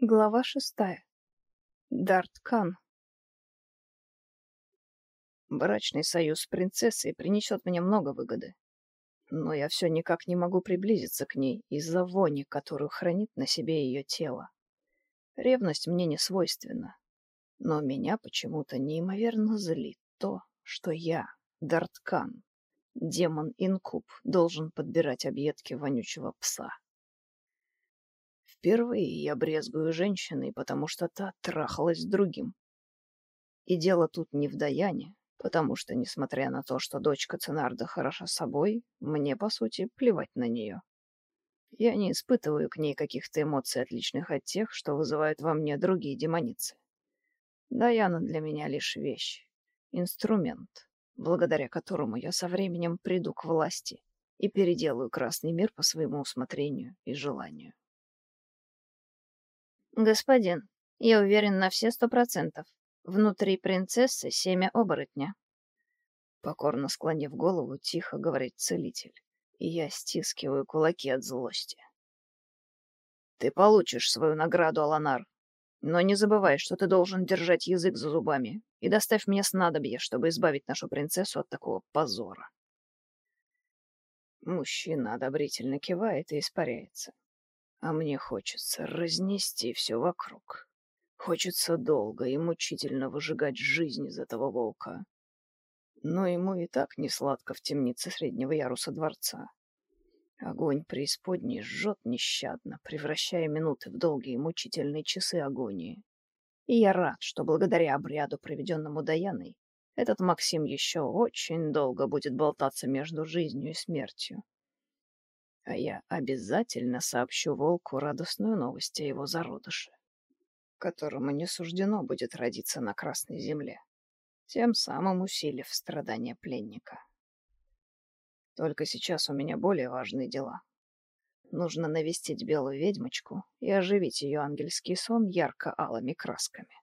Глава шестая. Дарткан. Брачный союз с принцессой принесет мне много выгоды. Но я все никак не могу приблизиться к ней из-за вони, которую хранит на себе ее тело. Ревность мне не свойственна. Но меня почему-то неимоверно злит то, что я, Дарткан, демон-инкуб, должен подбирать объедки вонючего пса. Впервые я брезгую женщиной, потому что та трахалась с другим. И дело тут не в Даяне, потому что, несмотря на то, что дочка Ценарда хороша собой, мне, по сути, плевать на нее. Я не испытываю к ней каких-то эмоций, отличных от тех, что вызывают во мне другие демоницы. Даяна для меня лишь вещь, инструмент, благодаря которому я со временем приду к власти и переделаю Красный мир по своему усмотрению и желанию. «Господин, я уверен на все сто процентов. Внутри принцессы семя оборотня». Покорно склонив голову, тихо говорит целитель, и я стискиваю кулаки от злости. «Ты получишь свою награду, Аланар, но не забывай, что ты должен держать язык за зубами и доставь мне снадобье, чтобы избавить нашу принцессу от такого позора». Мужчина одобрительно кивает и испаряется. А мне хочется разнести все вокруг. Хочется долго и мучительно выжигать жизнь из этого волка. Но ему и так не сладко в темнице среднего яруса дворца. Огонь преисподней жжет нещадно, превращая минуты в долгие мучительные часы агонии. И я рад, что благодаря обряду, проведенному Даяной, этот Максим еще очень долго будет болтаться между жизнью и смертью, а я обязательно сообщу волку радостную новость о его зародыше, которому не суждено будет родиться на Красной Земле, тем самым усилив страдания пленника. Только сейчас у меня более важные дела. Нужно навестить белую ведьмочку и оживить ее ангельский сон ярко-алыми красками.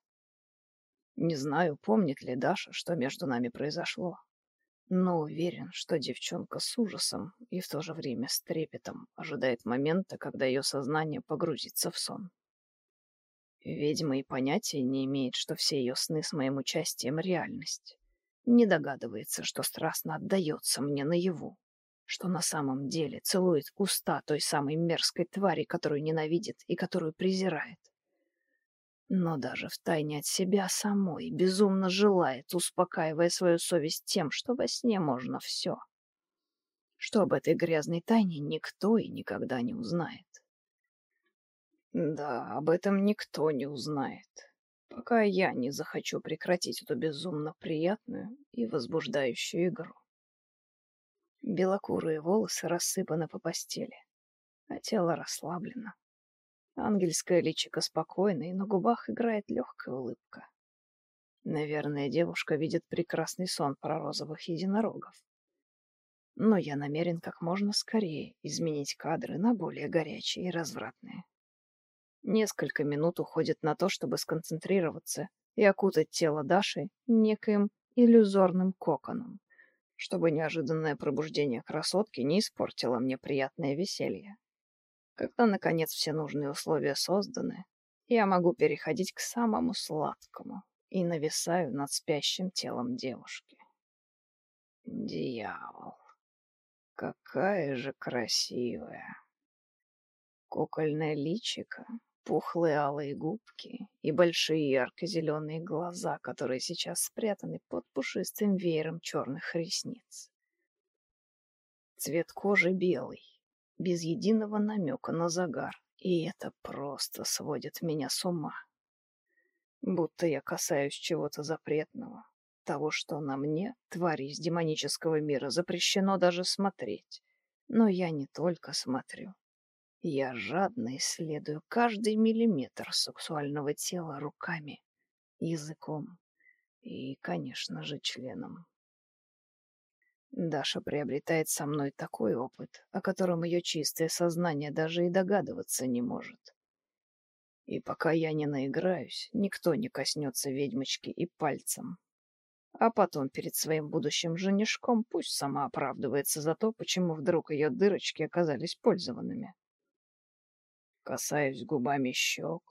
Не знаю, помнит ли Даша, что между нами произошло, но уверен, что девчонка с ужасом и в то же время с трепетом ожидает момента, когда ее сознание погрузится в сон. Ведьма и понятия не имеет, что все ее сны с моим участием — реальность. Не догадывается, что страстно отдается мне наяву, что на самом деле целует уста той самой мерзкой твари, которую ненавидит и которую презирает но даже втайне от себя самой безумно желает, успокаивая свою совесть тем, что во сне можно все. Что об этой грязной тайне никто и никогда не узнает. Да, об этом никто не узнает, пока я не захочу прекратить эту безумно приятную и возбуждающую игру. Белокурые волосы рассыпаны по постели, а тело расслаблено. Ангельское личико спокойно, и на губах играет легкая улыбка. Наверное, девушка видит прекрасный сон про розовых единорогов. Но я намерен как можно скорее изменить кадры на более горячие и развратные. Несколько минут уходит на то, чтобы сконцентрироваться и окутать тело Даши неким иллюзорным коконом, чтобы неожиданное пробуждение красотки не испортило мне приятное веселье. Когда, наконец, все нужные условия созданы, я могу переходить к самому сладкому и нависаю над спящим телом девушки. Дьявол, какая же красивая! Кукольное личико, пухлые алые губки и большие ярко-зеленые глаза, которые сейчас спрятаны под пушистым веером черных ресниц. Цвет кожи белый, без единого намека на загар, и это просто сводит меня с ума. Будто я касаюсь чего-то запретного, того, что на мне, твари из демонического мира, запрещено даже смотреть. Но я не только смотрю. Я жадно исследую каждый миллиметр сексуального тела руками, языком и, конечно же, членом. Даша приобретает со мной такой опыт, о котором ее чистое сознание даже и догадываться не может. И пока я не наиграюсь, никто не коснется ведьмочки и пальцем. А потом перед своим будущим женишком пусть сама оправдывается за то, почему вдруг ее дырочки оказались пользованными. Касаюсь губами щек,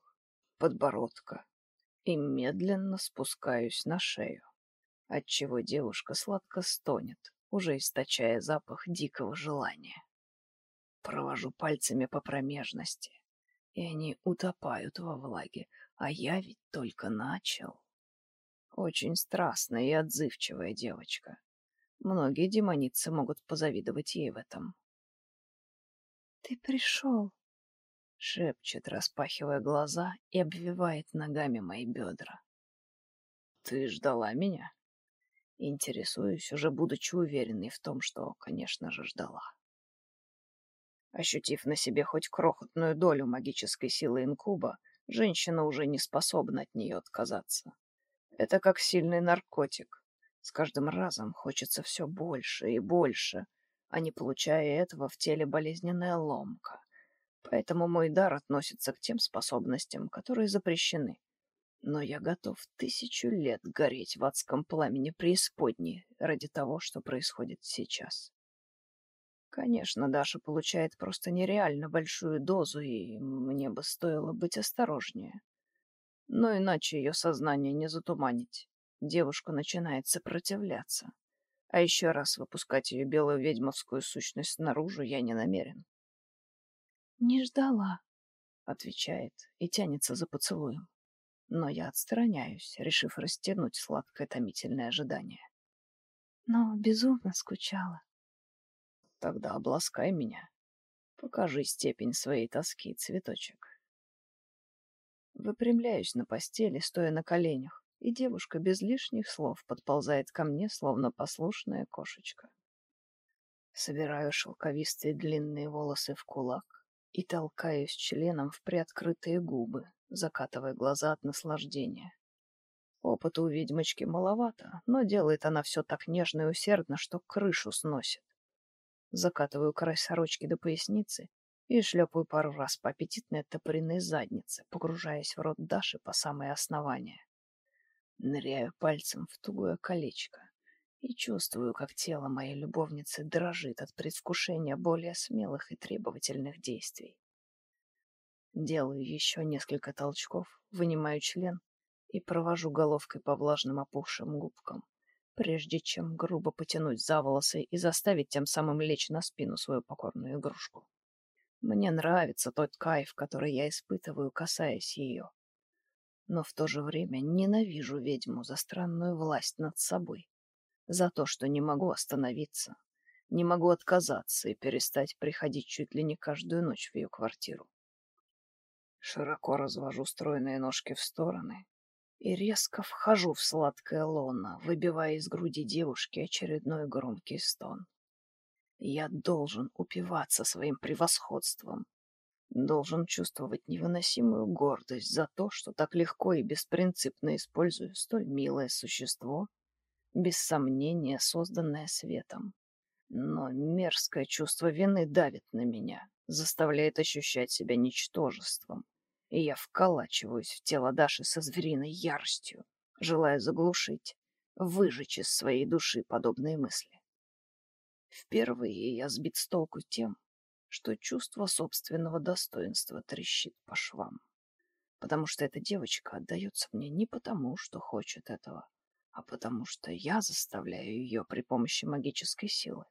подбородка и медленно спускаюсь на шею, отчего девушка сладко стонет, уже источая запах дикого желания. Провожу пальцами по промежности, и они утопают во влаге, а я ведь только начал. Очень страстная и отзывчивая девочка. Многие демоницы могут позавидовать ей в этом. «Ты пришел!» — шепчет, распахивая глаза и обвивает ногами мои бедра. «Ты ждала меня?» Интересуюсь, уже будучи уверенной в том, что, конечно же, ждала. Ощутив на себе хоть крохотную долю магической силы инкуба, женщина уже не способна от нее отказаться. Это как сильный наркотик. С каждым разом хочется все больше и больше, а не получая этого, в теле болезненная ломка. Поэтому мой дар относится к тем способностям, которые запрещены. Но я готов тысячу лет гореть в адском пламени преисподней ради того, что происходит сейчас. Конечно, Даша получает просто нереально большую дозу, и мне бы стоило быть осторожнее. Но иначе ее сознание не затуманить. Девушка начинает сопротивляться. А еще раз выпускать ее белую ведьмовскую сущность наружу я не намерен. «Не ждала», — отвечает и тянется за поцелуем. Но я отстраняюсь, решив растянуть сладкое томительное ожидание. «Но безумно скучала». Тогда обласкай меня. Покажи степень своей тоски, цветочек. Выпрямляюсь на постели, стоя на коленях, и девушка без лишних слов подползает ко мне, словно послушная кошечка. Собираю шелковистые длинные волосы в кулак и толкаюсь членом в приоткрытые губы, закатывая глаза от наслаждения. Опыта у ведьмочки маловато, но делает она все так нежно и усердно, что крышу сносит. Закатываю край сорочки до поясницы и шлепаю пару раз по аппетитной оттопыренной заднице, погружаясь в рот Даши по самое основание. Ныряю пальцем в тугое колечко и чувствую, как тело моей любовницы дрожит от предвкушения более смелых и требовательных действий. Делаю еще несколько толчков, вынимаю член и провожу головкой по влажным опухшим губкам прежде чем грубо потянуть за волосы и заставить тем самым лечь на спину свою покорную игрушку. Мне нравится тот кайф, который я испытываю, касаясь ее. Но в то же время ненавижу ведьму за странную власть над собой, за то, что не могу остановиться, не могу отказаться и перестать приходить чуть ли не каждую ночь в ее квартиру. Широко развожу стройные ножки в стороны и резко вхожу в сладкое лоно, выбивая из груди девушки очередной громкий стон. Я должен упиваться своим превосходством, должен чувствовать невыносимую гордость за то, что так легко и беспринципно использую столь милое существо, без сомнения созданное светом. Но мерзкое чувство вины давит на меня, заставляет ощущать себя ничтожеством, и я вколачиваюсь в тело Даши со звериной яростью, желая заглушить, выжечь из своей души подобные мысли. Впервые я сбит с толку тем, что чувство собственного достоинства трещит по швам. Потому что эта девочка отдается мне не потому, что хочет этого, а потому что я заставляю ее при помощи магической силы.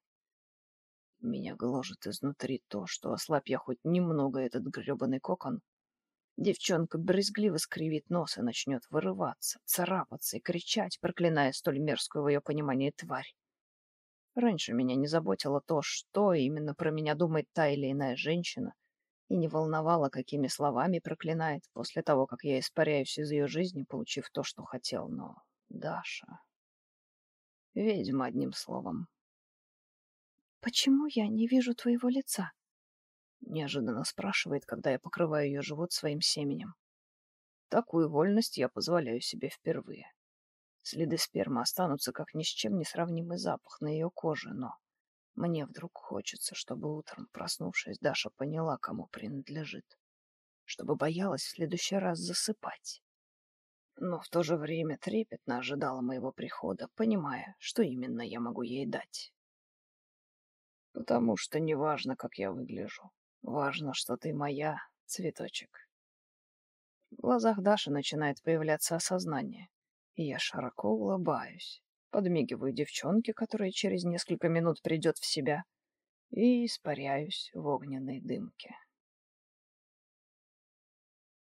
Меня гложет изнутри то, что ослабь я хоть немного этот гребаный кокон, Девчонка брезгливо скривит нос и начнет вырываться, царапаться и кричать, проклиная столь мерзкую в ее понимании тварь. Раньше меня не заботило то, что именно про меня думает та или иная женщина, и не волновало, какими словами проклинает после того, как я испаряюсь из ее жизни, получив то, что хотел. Но Даша... Ведьма, одним словом. «Почему я не вижу твоего лица?» Неожиданно спрашивает, когда я покрываю ее живот своим семенем. Такую вольность я позволяю себе впервые. Следы спермы останутся как ни с чем не сравнимый запах на ее коже, но мне вдруг хочется, чтобы утром, проснувшись, Даша поняла, кому принадлежит. Чтобы боялась в следующий раз засыпать. Но в то же время трепетно ожидала моего прихода, понимая, что именно я могу ей дать. Потому что неважно, как я выгляжу, Важно, что ты моя, цветочек. В глазах Даши начинает появляться осознание, и я широко улыбаюсь, подмигиваю девчонке, которая через несколько минут придет в себя, и испаряюсь в огненной дымке.